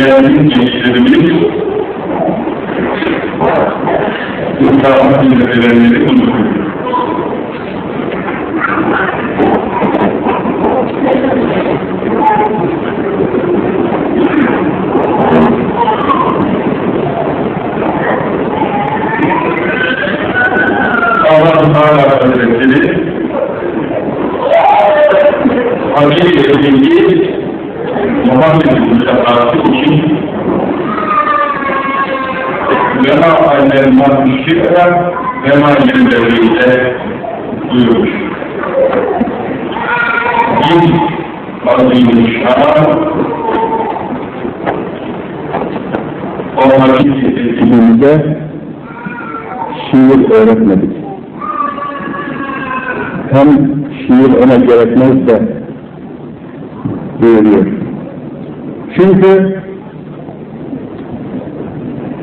değerli gençlerimiz, İslam'a hizmetlerini unutuyor. Allah Teala Hazretleri Hakiki ve bilgi Muhammed Mustafa'sı için Vema alel müşrikler Vema yerleriyle buyurmuş. Din azim şan o hakiki Bize şiir öğretmedik. Hem şiir ona gerekmez de buyuruyor. Çünkü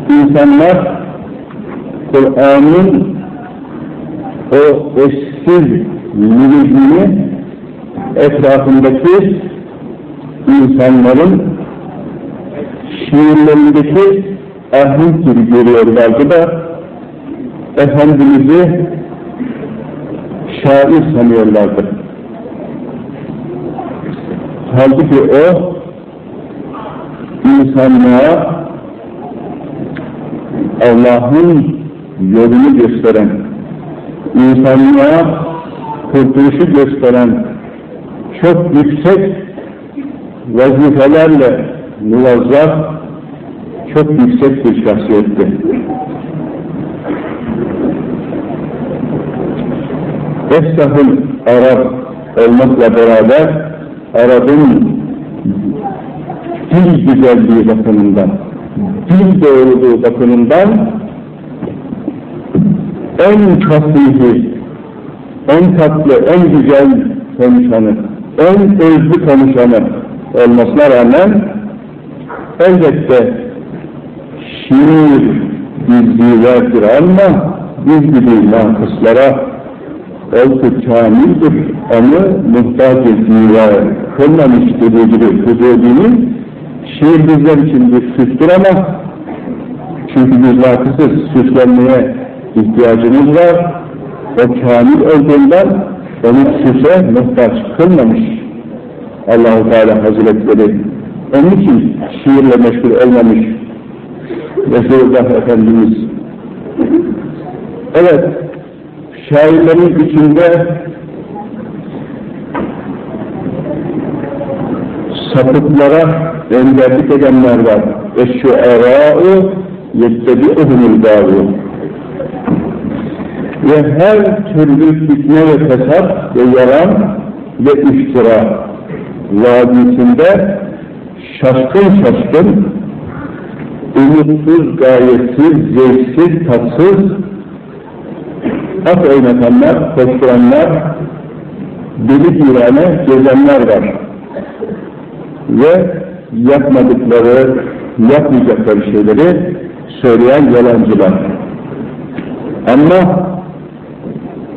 insanlar Kur'an'ın o eşsiz lüzumunu etrafındaki insanların şiirlerindeki ahenk gibi görüyorlardı da Efendimiz'i şair sanıyorlardı. Halbuki o insanlığa Allah'ın yolunu gösteren, insanlığa kurtuluşu gösteren çok yüksek vazifelerle muvazzaf, çok yüksek bir şahsiyetti. Esnafın Arap olmakla beraber Arap'ın dil güzelliği bakımından, dil doğruluğu bakımından en fasihi, en tatlı, en güzel konuşanı, en özlü konuşanı olmasına rağmen elbette şiir bildiği vardır ama biz gibi nakıslara Oltu kamildir. Ama muhtaç ettiği kılmamış dediği gibi hududini şiir bizler için bir süstür ama çünkü biz nakısız süslenmeye ihtiyacımız var. O kamil olduğundan onu süse muhtaç kılmamış Allah-u Teala Hazretleri. Onun için şiirle meşgul olmamış Resulullah Efendimiz. Evet, şairlerin içinde sapıklara önderlik edenler var. Eşşu'erâ'u yettebi'uhumul gâvû. Ve her türlü fitne ve fesat ve yalan ve iftira vadisinde şaşkın şaşkın, umutsuz, gayetsiz, zevksiz, tatsız, at oynatanlar, koşturanlar, deli divane gezenler var. Ve yapmadıkları, yapmayacakları şeyleri söyleyen yalancılar. Ama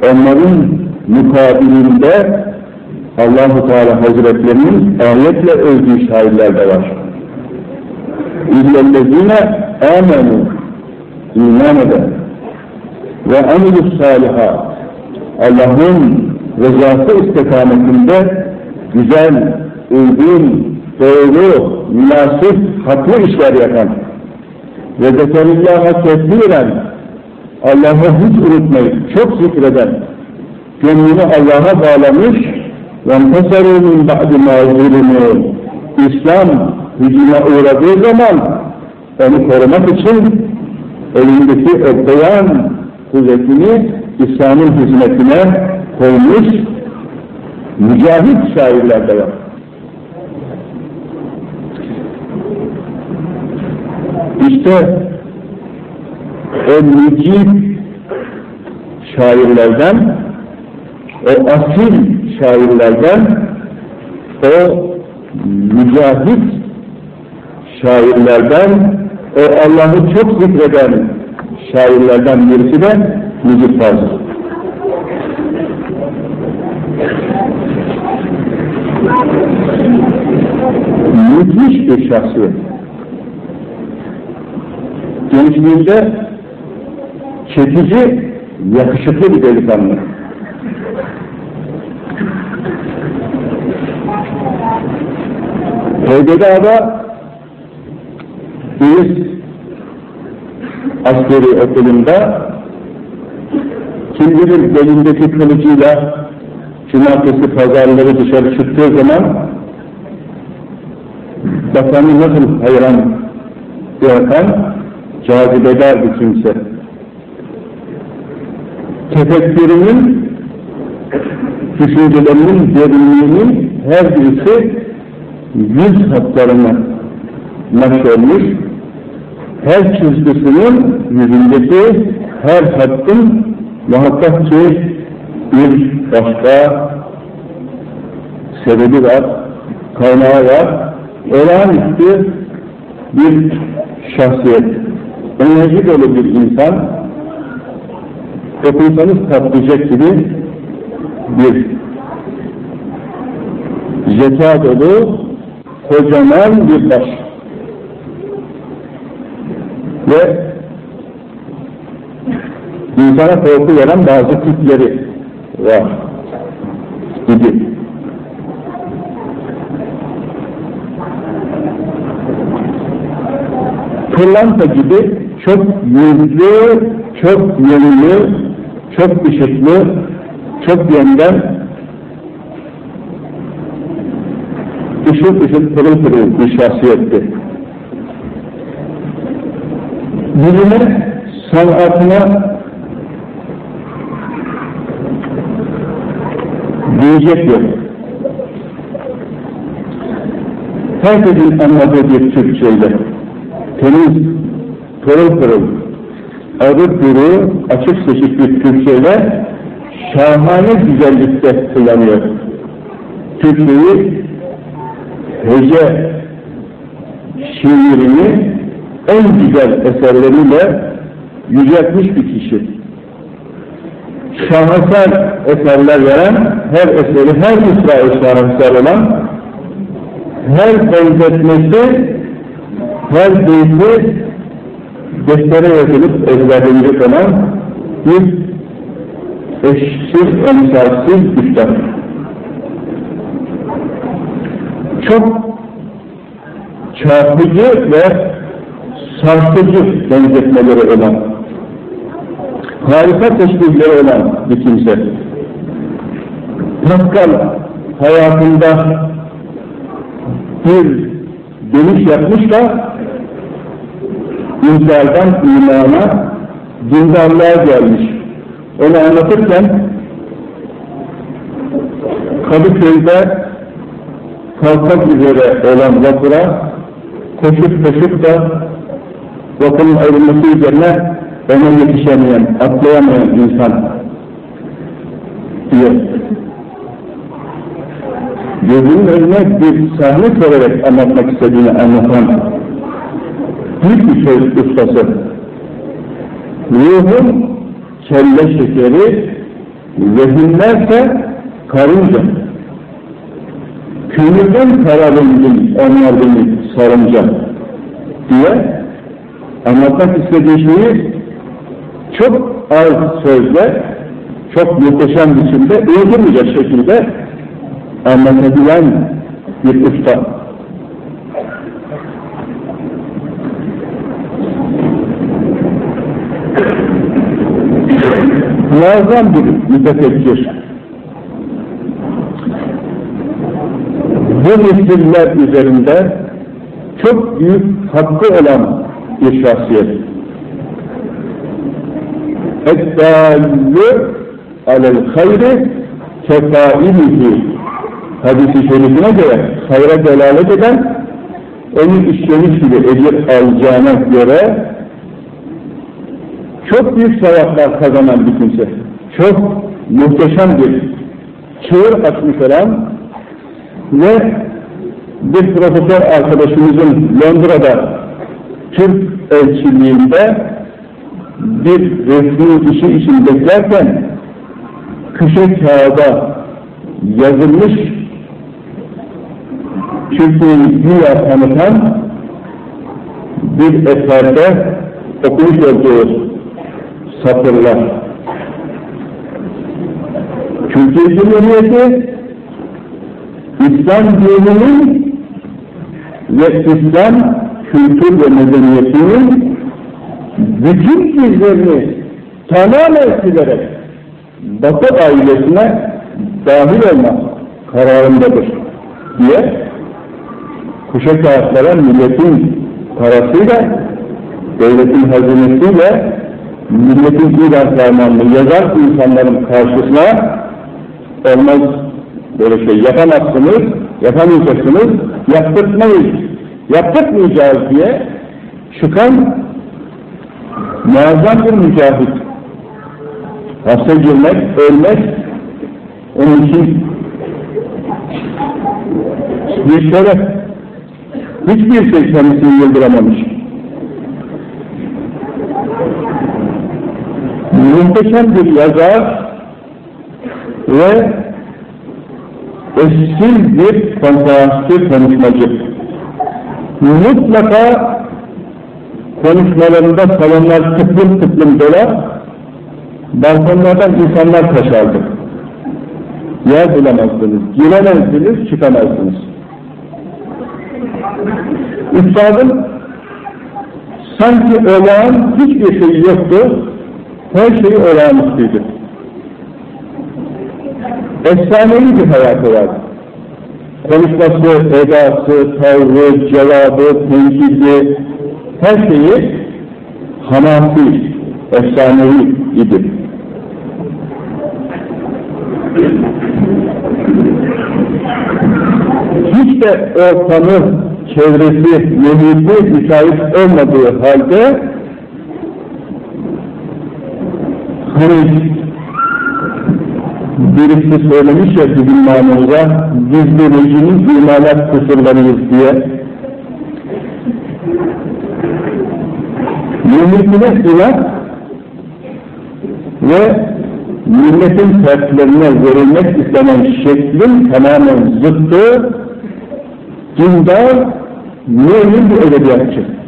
onların mukabilinde Allahu Teala Hazretlerinin ayetle övdüğü şairler de var. İllellezine amenu iman eden ve amilus salihat Allah'ın rızası istikametinde güzel, uygun, doğru, münasip, haklı işler yapan ve zekerillaha kesbiren Allah'ı hiç unutmayıp çok zikreden gönlünü Allah'a bağlamış وَانْتَسَرُوا مِنْ بَعْدِ مَا İslam hücuma uğradığı zaman onu korumak için elindeki o beyan kuvvetini İslam'ın hizmetine koymuş mücahit şairlerde var. İşte o mücib şairlerden, o asil şairlerden, o mücahit şairlerden, o Allah'ı çok zikreden şairlerden birisi de Mücib Fazıl. Müthiş bir şahsiyet. Gençliğinde çekici, yakışıklı bir delikanlı. Heybeliada bir askeri okulunda kim bilir belindeki kılıcıyla cumartesi pazarları dışarı çıktığı zaman bakanı nasıl hayran bırakan cazibedar bir kimse. Tefekkürünün, düşüncelerinin derinliğinin her birisi yüz hatlarına nakşolmuş, her çizgisinin yüzündeki her hattın muhakkak ki bir başka sebebi var, kaynağı var, olağanüstü bir şahsiyet, enerji dolu bir insan, dokunsanız patlayacak gibi bir zeka dolu, kocaman bir baş. Ve insana korku veren bazı tipleri var gibi. Pırlanta gibi çok yüzlü, çok yönlü, çok ışıklı, çok yönden ışık ışık pırıl pırıl bir şahsiyetti. Bilime, sanatına diyecek yok. Herkesin anladığı bir Türkçeyle, temiz, pırıl pırıl, adı duru, açık seçik Türkçeyle şahane güzellikte kullanıyor. Türkçeyi hece şiirini en güzel eserleriyle yüceltmiş bir kişi. Şaheser eserler veren, her eseri, her mısra'ı şaheser olan, her benzetmesi, her beyti deftere yazılıp ezberlenecek olan bir eşsiz, emsalsiz üstad. Çok çarpıcı ve sarsıcı benzetmeleri olan, harika teşbihleri olan bir kimse. Pascal hayatında bir dönüş yapmış da inkardan imana, dindarlığa gelmiş. Onu anlatırken Kadıköy'de kalkmak üzere olan vapura koşup koşup da vapurun ayrılması üzerine ona yetişemeyen, atlayamayan insan diyor. Gözünün önüne bir sahne koyarak anlatmak istediğini anlatan büyük bir söz ustası. Ruhun kelle şekeri, zihinlerse karınca. Kömürden kararındım onlar beni sarınca diye anlatmak istediği şeyi çok az sözle, çok muhteşem biçimde, öldürmeyecek şekilde anlatabilen bir usta. muazzam bir mütefekkir. Bu misiller üzerinde çok büyük hakkı olan bir şahsiyet. Eddallü alel hayri kefailihi hadisi şerifine göre hayra delalet eden onun işlemiş gibi ecir alacağına göre çok büyük sevaplar kazanan bir kimse. Çok muhteşem bir çığır açmış olan ve bir profesör arkadaşımızın Londra'da Türk elçiliğinde bir resmi işi için beklerken köşe kağıda yazılmış Türkiye'yi güya tanıtan bir eserde okumuş olduğu satırlar. Türkiye Cumhuriyeti İslam dininin ve İslam kültür ve medeniyetinin bütün izlerini tamamen silerek Batı ailesine dahil olma kararındadır diye kuşak kağıtlara milletin parasıyla, devletin hazinesiyle milletin İran fermanını yazar insanların karşısına olmaz böyle şey yapamazsınız, yapamayacaksınız, yaptırtmayız, yaptırtmayacağız diye çıkan muazzam bir mücahit. Hasta girmek, ölmek, onun için bir şeref. Hiçbir şey kendisini yıldıramamış. Muhteşem bir yazar ve eşsiz bir konferansçı konuşmacı. Mutlaka konuşmalarında salonlar tıklım tıklım dolar, balkonlardan insanlar taşardı. Yer bulamazdınız, giremezdiniz, çıkamazdınız. Üstadın sanki olağan hiçbir şey yoktu, her şey olağanüstüydü. Efsanevi bir hayatı vardı. Konuşması, edası, tavrı, cevabı, tenkidi, her şeyi hamasi, efsanevi idi. Hiç de ortamı, çevresi, muhiti müsait olmadığı halde hani birisi söylemiş ya bizim manımıza gizli rejinin imalat kusurlarıyız diye milletine silah ve milletin fertlerine verilmek istenen şeklin tamamen zıttı dindar mümin bir edebiyatçı.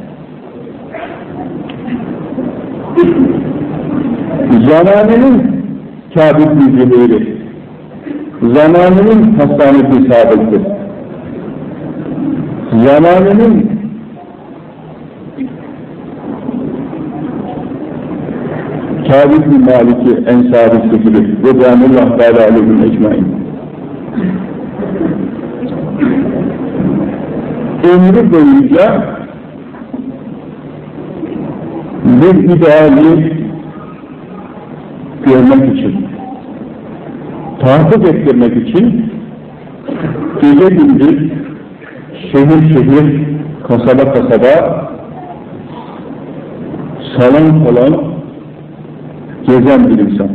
Zamanının kabit bilgileri, zamanının hastanesi sadıktır. Zamanının Kabit bin Malik'i Ensarisi gibi Rıdvanullah Teala aleyhim ecmain. Ömrü boyunca bir ideali görmek için, tahakkuk ettirmek için gece gündüz şehir şehir, kasaba kasaba, salon salon gezen bir insan.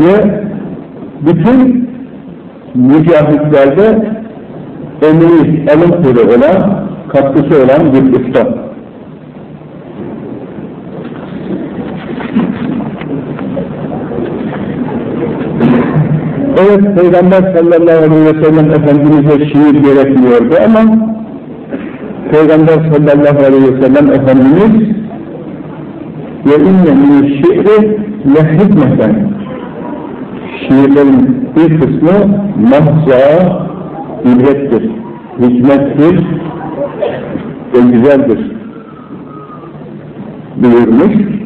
Ve bütün mücahitlerde emri, alın olan, katkısı olan bir usta. Evet, Peygamber sallallahu aleyhi ve sellem Efendimiz'e şiir gerekmiyordu ama Peygamber sallallahu aleyhi ve sellem Efendimiz ve inne min şiiri hikmeten şiirlerin bir kısmı mahza ibrettir, hikmettir ve güzeldir buyurmuş.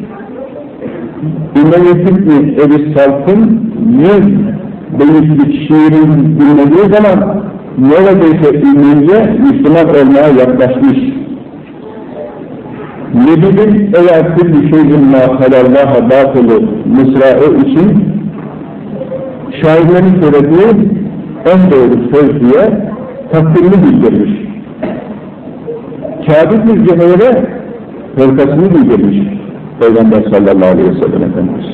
İmam Yetibni Ebi Salt'ın yüz beyitlik şiirin dinlediği zaman neredeyse ümmiye Müslüman olmaya yaklaşmış. Nebibin eğer kulli şeyin ma halallaha batılı mısraı için şairlerin söylediği en doğru söz diye takdirini bildirmiş. Kâbir bir cehevere hırkasını bildirmiş. Peygamber sallallahu aleyhi ve sellem Efendimiz.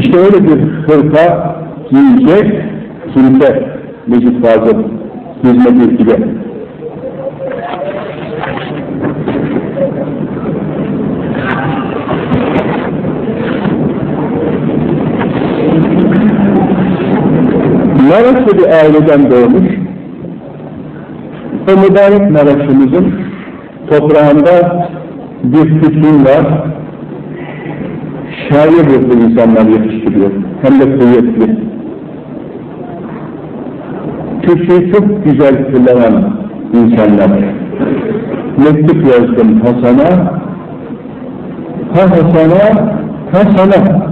İşte öyle bir hırka giyecek kimse Necip Fazıl hizmet ile. Maraşlı bir aileden doğmuş. O mübarek Maraş'ımızın toprağında bir füsun var. Şair ruhlu insanlar yetiştiriyor. Hem de kuvvetli. Türkçeyi çok güzel kullanan insanlar. Mektup yazdım Hasan'a, ha Hasan'a, ha sana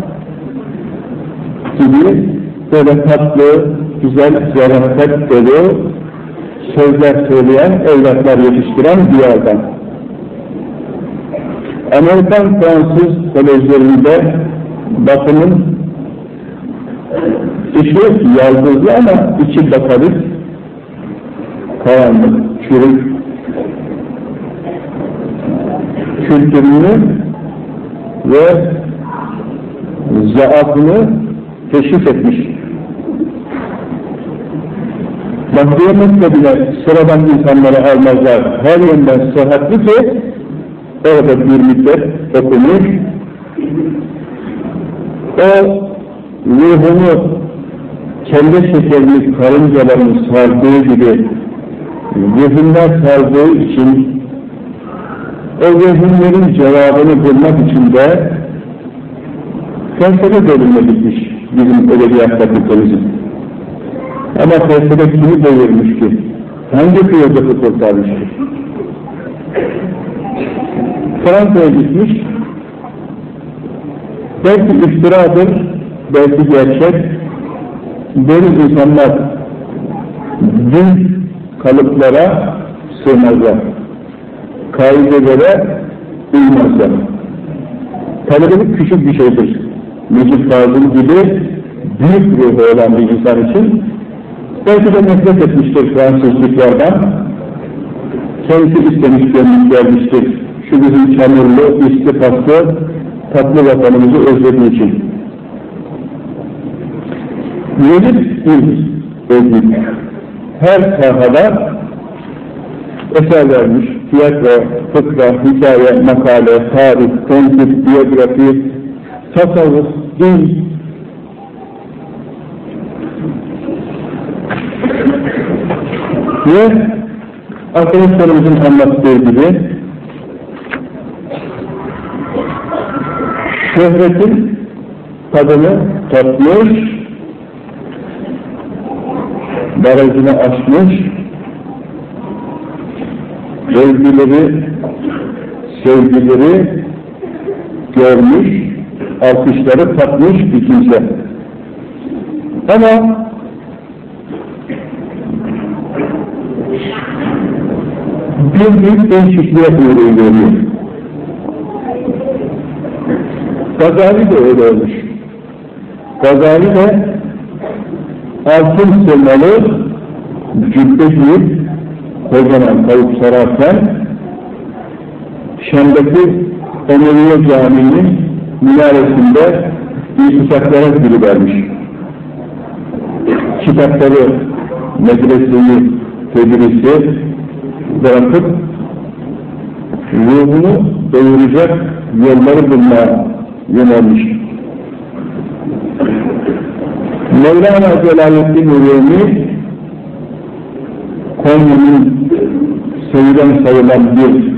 gibi böyle tatlı, güzel, zarafet dolu sözler söyleyen evlatlar yetiştiren bir yerden. Amerikan Fransız kolejlerinde bakımın dışı yaldızlı ama içi bakarız, karanlık, çürük, kültürünü ve zaafını teşhis etmiş. Bahriyemekle bile sıradan insanları almazlar. Her yönden sıhhatli ki orada bir müddet okumuş. O ruhunu kelle şekerini karıncalarını sardığı gibi ruhundan sardığı için o ruhunların cevabını bulmak için de felsefe bölümüne gitmiş bizim edebiyat fakültemizin. Ama felsefe kimi doyurmuş ki? Hangi filozofu kurtarmıştır? Fransa'ya gitmiş, belki iftiradır, belki gerçek, böyle insanlar din kalıplara sığmazlar, kaidelere uymazlar. Talebelik küçük bir şeydir. Necip Fazıl gibi büyük ruhu olan bir insan için belki de nefret etmiştir Fransızlıklardan, kendisi istemiş gönlük gelmiştir şu bizim çamurlu, istifaklı, tatlı vatanımızı özlediği için. Bir edip, her sahada eser vermiş, tiyatro, fıkra, hikaye, makale, tarih, tenkit, biyografi, tasavvuf, din, ve arkadaşlarımızın anlattığı gibi şöhretin tadını tatmış, barajını aşmış, övgüleri, sevgileri görmüş, alkışları tatmış bir kimse. Ama bir büyük değişikliğe uğruyor. Gazali de öyle olmuş. Gazali de altın sırmalı cübbe giyip kocaman tavuk sararken Şam'daki Emeviye Camii'nin minaresinde iltifaklara girivermiş. Kitapları, medreseyi, tedrisi bırakıp ruhunu doyuracak yolları bulmaya yönelmiş. Mevlana Celaleddin Rumi Konya'nın sevilen sayılan bir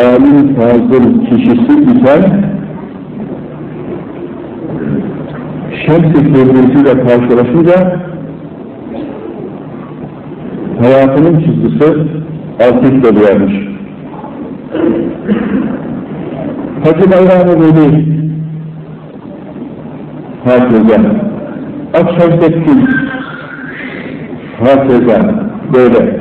alim fazıl kişisi iken Şems-i Kebrisi'yle karşılaşınca hayatının çizgisi alt üst oluyormuş. Hacı Bayram-ı Veli Hafıza Akşemseddin Hafıza böyle.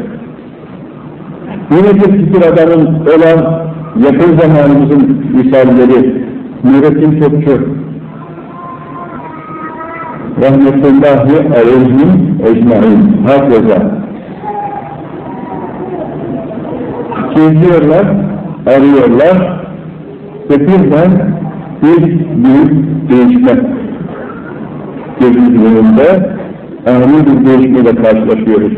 Yine bir fikir adamın olan yakın zamanımızın misalleri Nurettin Topçu rahmetullahi aleyhim ecmain. Hakeza. Geziyorlar, arıyorlar ve birden bir büyük değişme gözümüzün önünde ani bir değişmeyle karşılaşıyoruz.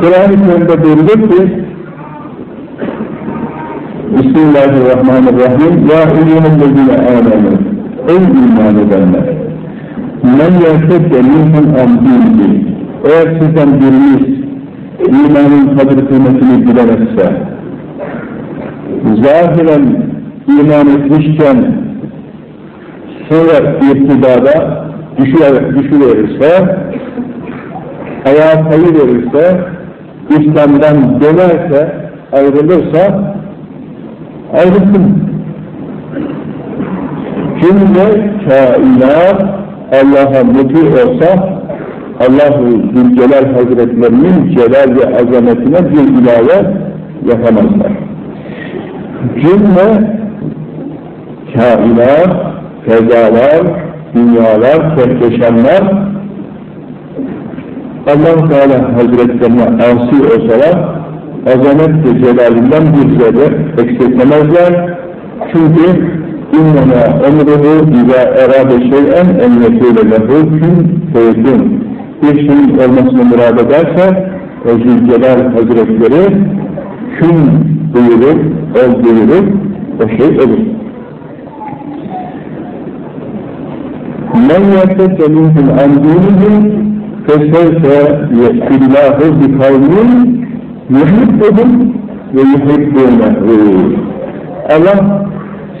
Kur'an-ı Kerim'de buyurulur ki Bismillahirrahmanirrahim Ya eyyühellezine âmenû Ey iman edenler Men yersedde minhum amdînli Eğer sizden biriniz imanın kadir kıymetini bilemezse zahiren iman etmişken sonra irtidada düşüver, düşüverirse ayağa kayıverirse İslam'dan dönerse ayrılırsa ayrılsın. Cümle kainat Allah'a muti olsa Allah-u Zülcelal Hazretlerinin celal ve azametine bir ilave yapamazlar. Cümle kainat, fezalar, dünyalar, kehkeşanlar allah Teala Hazretlerine asi olsalar azamet ve celalinden bir zerre eksiltmemezler. Çünkü innena emruhu izâ erâde şey'en en yekûle lehu kün feyekûn. Bir şeyin olmasını murad ederse o Zülcelal Hazretleri kün buyurur, ol buyurur, o şey olur. Men yertette minhum an dinihim fesevfe yetkillâhu bi kavmin yuhibbuhum ve yuhibbunehu. Allah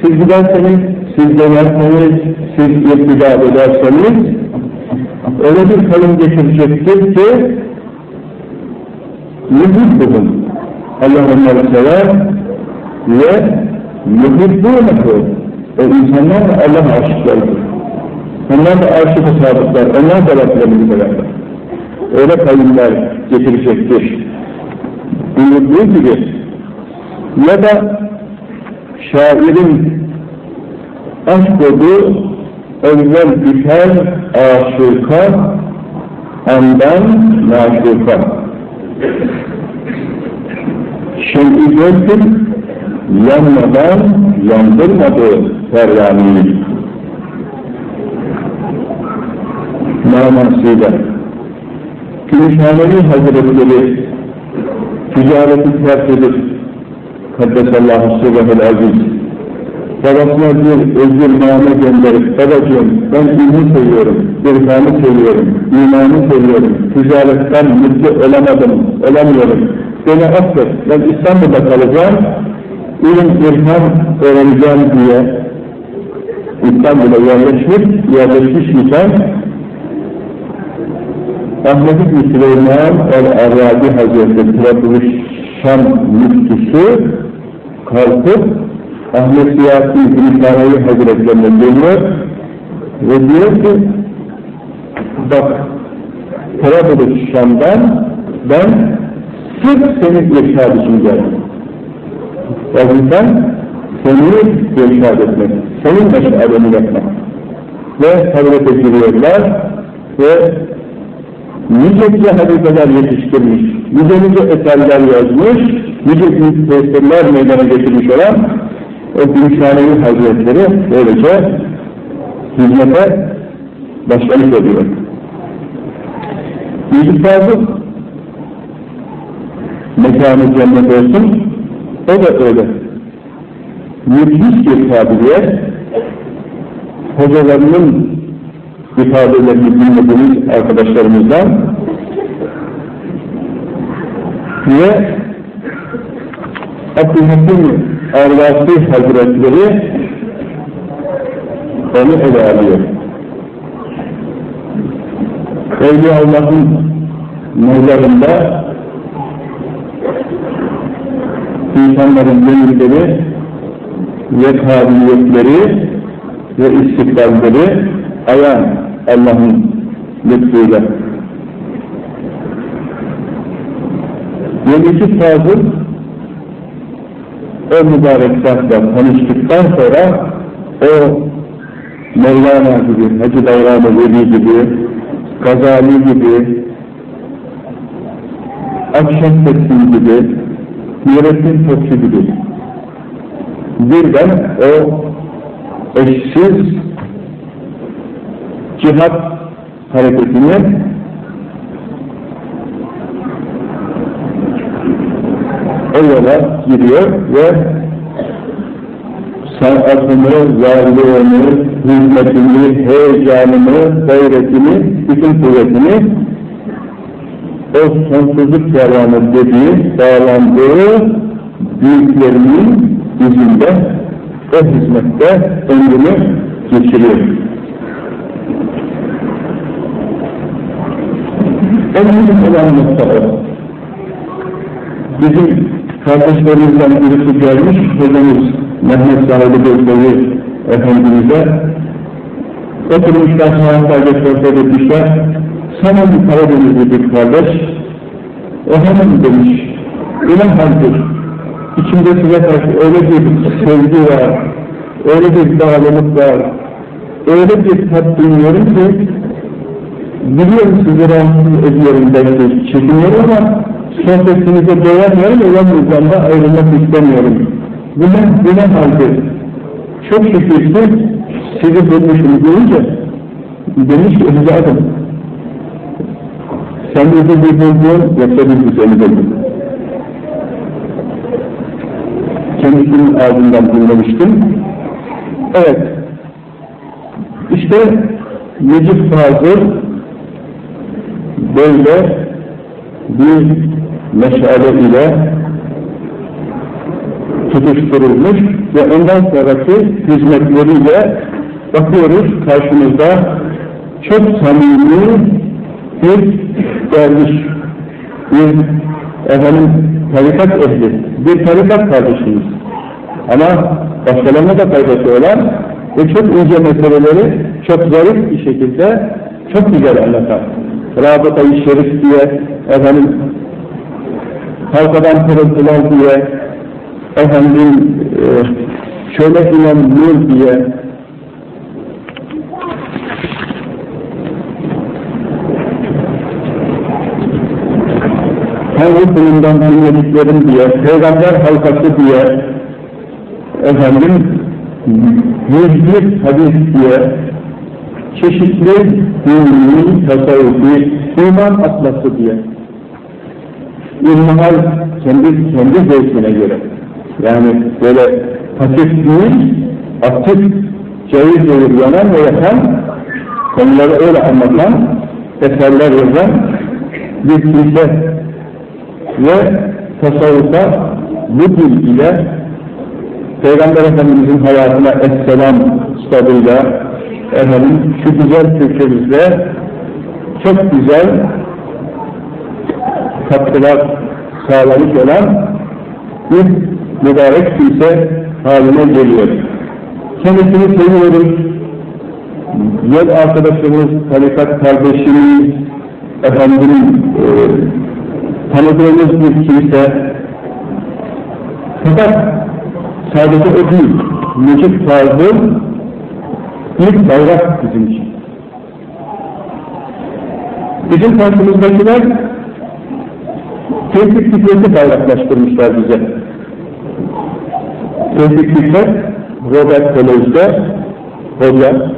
siz giderseniz, siz dönerseniz, siz irtidat ederseniz öyle bir kavim getirecektir ki yuhibbuhum. Allah onları sever ve yuhibbunehu. O insanlar Allah aşıklarıdır. Onlar da aşık-ı sadıklar, onlar da Rablerini severler. Öyle kavimler getirecektir. Buyurduğu gibi ya da şairin aşk olduğu evvel düşer aşıka andan maşuka şey-i gördüm yanmadan yandırmadı Ferrani'yi manasıyla Gümüşhaneli Hazretleri ticareti terk edip Kaddesallahu sırrahul aziz. Babasına bir özgürname gönderip babacığım ben ilmi seviyorum, irfanı seviyorum, imanı seviyorum, ticaretten mutlu olamadım, olamıyorum. Beni affet, ben İstanbul'da kalacağım, ilim irfan öğreneceğim diye İstanbul'a yerleşmiş, yerleşmiş iken Ahmet İbni Süleyman el-Arabi Hazretleri Trabzon Şam müftüsü kalkıp Ahmet Siyasi Gülşanevi Hazretlerine geliyor ve diyor ki bak Trabzon Şam'dan ben sırf senin irşad için geldim. Vazifem seni irşad etmek, senin meşaleni yapmak. Ve havrete giriyorlar ve nice nice halifeler yetiştirmiş, nice nice eserler yazmış, nice büyük tesirler meydana getirmiş olan o Gümüşhanevi Hazretleri böylece hizmete başlamış oluyor. Fazıl mekanı cennet olsun, o da öyle. Müthiş bir kabiliyet, hocalarının ifadelerini dinlediğimiz arkadaşlarımızdan ve Abdülhakim Arvasi Hazretleri onu ele alıyor. Evliya Allah'ın nazarında insanların gönülleri ve kabiliyetleri ve istikballeri ayan Allah'ın lütfuyla. Yedisi Fazıl o mübarek zatla tanıştıktan sonra o Mevlana gibi, Hacı Bayram Veli gibi, Gazali gibi, Akşemseddin gibi, Nurettin Topçu gibi birden o eşsiz cihat hareketini o yola giriyor ve sanatını, varlığını, hizmetini, heyecanını, gayretini, bütün kuvvetini o sonsuzluk kervanı dediği, bağlandığı büyüklerinin izinde o hizmette ömrünü geçiriyor. En büyük olan nokta. Bizim kardeşlerimizden birisi gelmiş, hocamız Mehmet Sahibi Gözleri Efendimiz'e oturmuşlar, saatlerce sohbet etmişler. Sana bir Karadenizli bir kardeş, o hemen demiş, öyle haldir, içimde size karşı öyle bir sevgi var, öyle bir bağlılık var, öyle bir tat duyuyorum ki, biliyorum sizi rahatsız ediyorum belki, çekiniyorum ama sohbetinize doyamıyorum, olan da ayrılmak istemiyorum. Bu ne halde? Çok şükür ki sizi bulmuşum görünce demiş ki evladım sen bizi buldun yoksa biz seni bulduk. Kendisinin ağzından dinlemiştim. Evet. İşte Necip Fazıl böyle bir meşale ile tutuşturulmuş ve ondan sonraki hizmetleriyle bakıyoruz karşımızda çok samimi bir derviş, bir efendim tarikat ehli, bir tarikat kardeşimiz. Ama başkalarına da faydası olan ve çok ince meseleleri çok zarif bir şekilde çok güzel anlatan. Rabıta-i Şerif diye, efendim, halkadan pırıltılar diye, efendim, e, şöyle inen nur diye, Tanrı kulundan dinlediklerim diye, Peygamber halkası diye, efendim, yüzlü hadis diye, çeşitli dini, tasavvufi, iman atlası diye. İlmihal kendi, kendi zevkine göre. Yani böyle pasif değil, aktif, cayır cayır yanan ve yapan, konuları öyle anlatan, eserler yazan bir kimse ve tasavvufa bu dil ile Peygamber Efendimizin hayatına Esselam kitabıyla efendim şu güzel Türkçemizde çok güzel katkılar sağlamış olan bir mübarek kimse haline geliyor. Kendisini seviyoruz. Yol arkadaşımız, tarikat kardeşimiz, efendim e, tanıdığımız bir kimse fakat sadece o değil Necip Fazıl bir bayrak bizim için. Bizim karşımızdakiler tevfik fikreti bayraklaştırmışlar bize. Tevfik fikret Robert Kolej'de hoca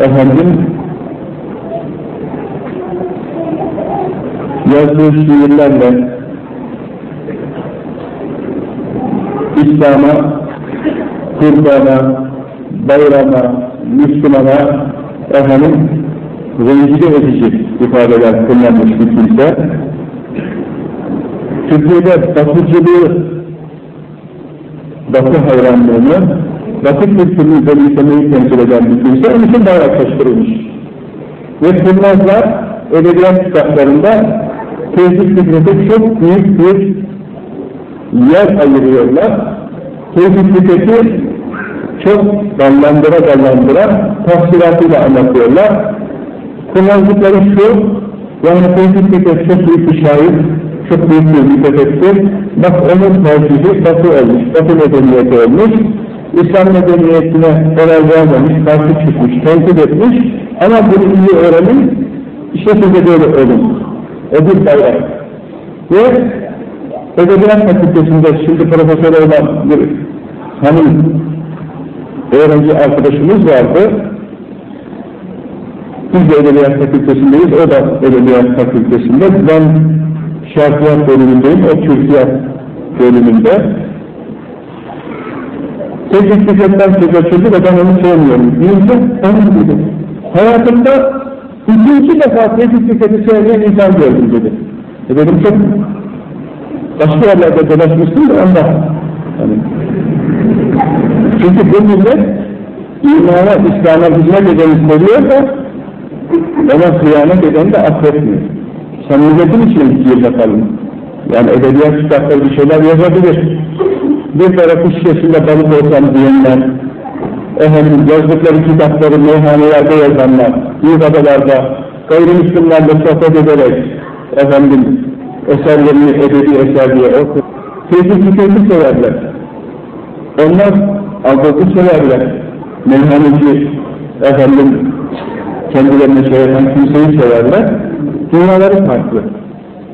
efendim yazdığı şiirlerle İslam'a, kurbana, bayrama, Müslümana efendim rencide edici ifadeler kullanmış bir kimse. Türkiye'de batıcılığı, batı hayranlığını, batı kültürünü benimsemeyi temsil eden bir kimse, onun için bayraklaştırılmış. Ve kurnazlar edebiyat kitaplarında tevhid hizmete çok büyük bir yer ayırıyorlar. Tevhid hizmeti çok dallandıra dallandıra tafsiratıyla anlatıyorlar. Kullandıkları şu, yani tevhid hizmeti çok büyük bir şair, çok büyük bir mütefekkir, bak onun tercihi batı olmuş, batı medeniyeti olmuş, İslam medeniyetine karar vermemiş, karşı çıkmış, tenkit etmiş ama bunu iyi öğrenin, işte size böyle ölüm. O bir bayrak. Ve Edebiyat Fakültesi'nde şimdi profesör olan bir hanım öğrenci arkadaşımız vardı. Biz de Edebiyat Fakültesindeyiz, o da Edebiyat Fakültesinde. Ben Şarkiyat bölümündeyim, o Türkiyat bölümünde. Teknik tüketten söz açıldı ve ben onu sevmiyorum. Deyince, onu dedi. Hayatımda ikinci defa teknik tüketi sevmeyen insan gördüm dedi. E dedim çok başka yerlerde dolaşmıştım da ondan. Yani, çünkü bu millet imana, İslam'a hizmet edeni seviyor da ona kıyamet edeni de affetmiyor. Sen milletin için ikiye bakalım. Yani edebiyat kitapları bir şeyler yazabilir. Bir tarafı şişesinde balık olsam diyenler, efendim yazdıkları kitapları meyhanelerde yazanlar, büyük adalarda, gayrimüslimlerle sohbet ederek, efendim, eserlerini edebi eser diye okur. Tevfik tüketi severler. Onlar aldatı severler. Meyhaneci, efendim, kendilerine söylenen kimseyi severler. Dünyaları farklı.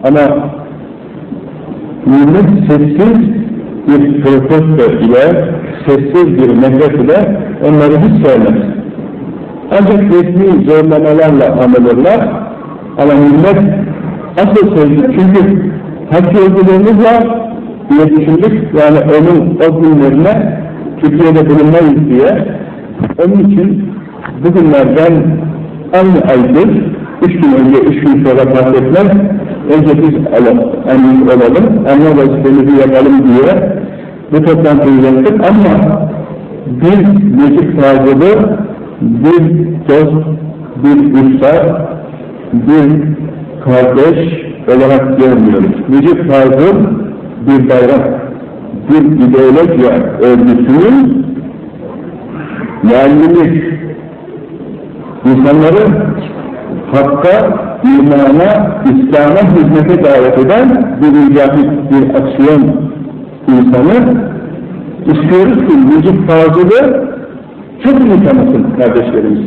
Ama mümin sessiz bir protesto ile, sessiz bir nefret ile onları hiç sevmez. Ancak resmi zorlamalarla anılırlar. Ama millet asıl sevgi, çünkü hak yolcularımız var diye düşündük. Yani onun o günlerine Türkiye'de bulunmayız diye. Onun için bugünlerden aynı aydır, üç gün önce, üç gün sonra fark etmez, önce biz emin olalım, anne vazifemizi yapalım diye bu toplantıyı yaptık ama bir Necip Fazıl'ı bir dost, bir üstad, bir kardeş olarak görmüyoruz. Necip Fazıl bir bayrak, bir ideoloji örgütünün yerlilik, insanları hakka, imana, İslam'a hizmete davet eden bir mücahit, bir aksiyon insanı istiyoruz ki Necip Fazıl'ı çok iyi tanısın kardeşlerimiz.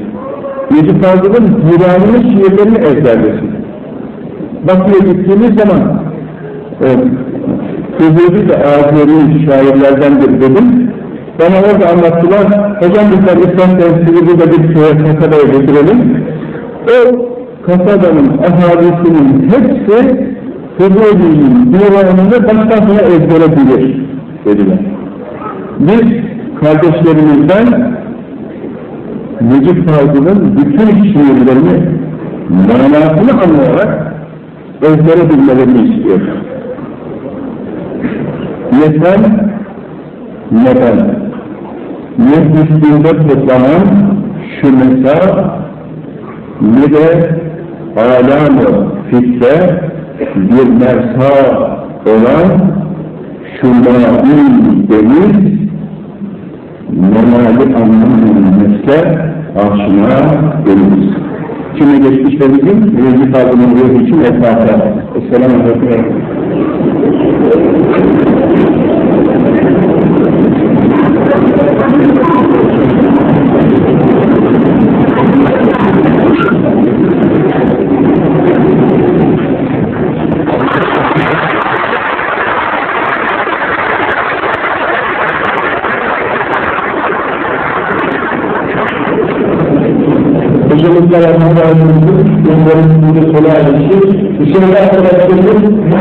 Necip Fazıl'ın divanını, şiirlerini ezberlesin. Bakü'ye gittiğimiz zaman e, Kızılcı da Azeri şairlerdendir dedim. Bana orada anlattılar, hocam lütfen İslam temsili de bir köye kasabaya getirelim. O kasabanın ahalisinin hepsi Kızılcı'nın divanını baştan sona ezbere bilir dediler. Biz kardeşlerimizden Necip Fazıl'ın bütün şiirlerini manasını anlayarak ezbere bilmelerini istiyor. Neden? Neden? Ne üstünde toplanan şu mesa ne de alam-ı fikre bir mersa olan şu ma'i deniz memali anlamının mesle aşina deniz. Şimdi geçmişlerimizin fazlının ruhu için esnafta. Esselamu Aleykum. Razı olduk. Onların bir kolay bir şey. Dışarıda arkadaşlarımız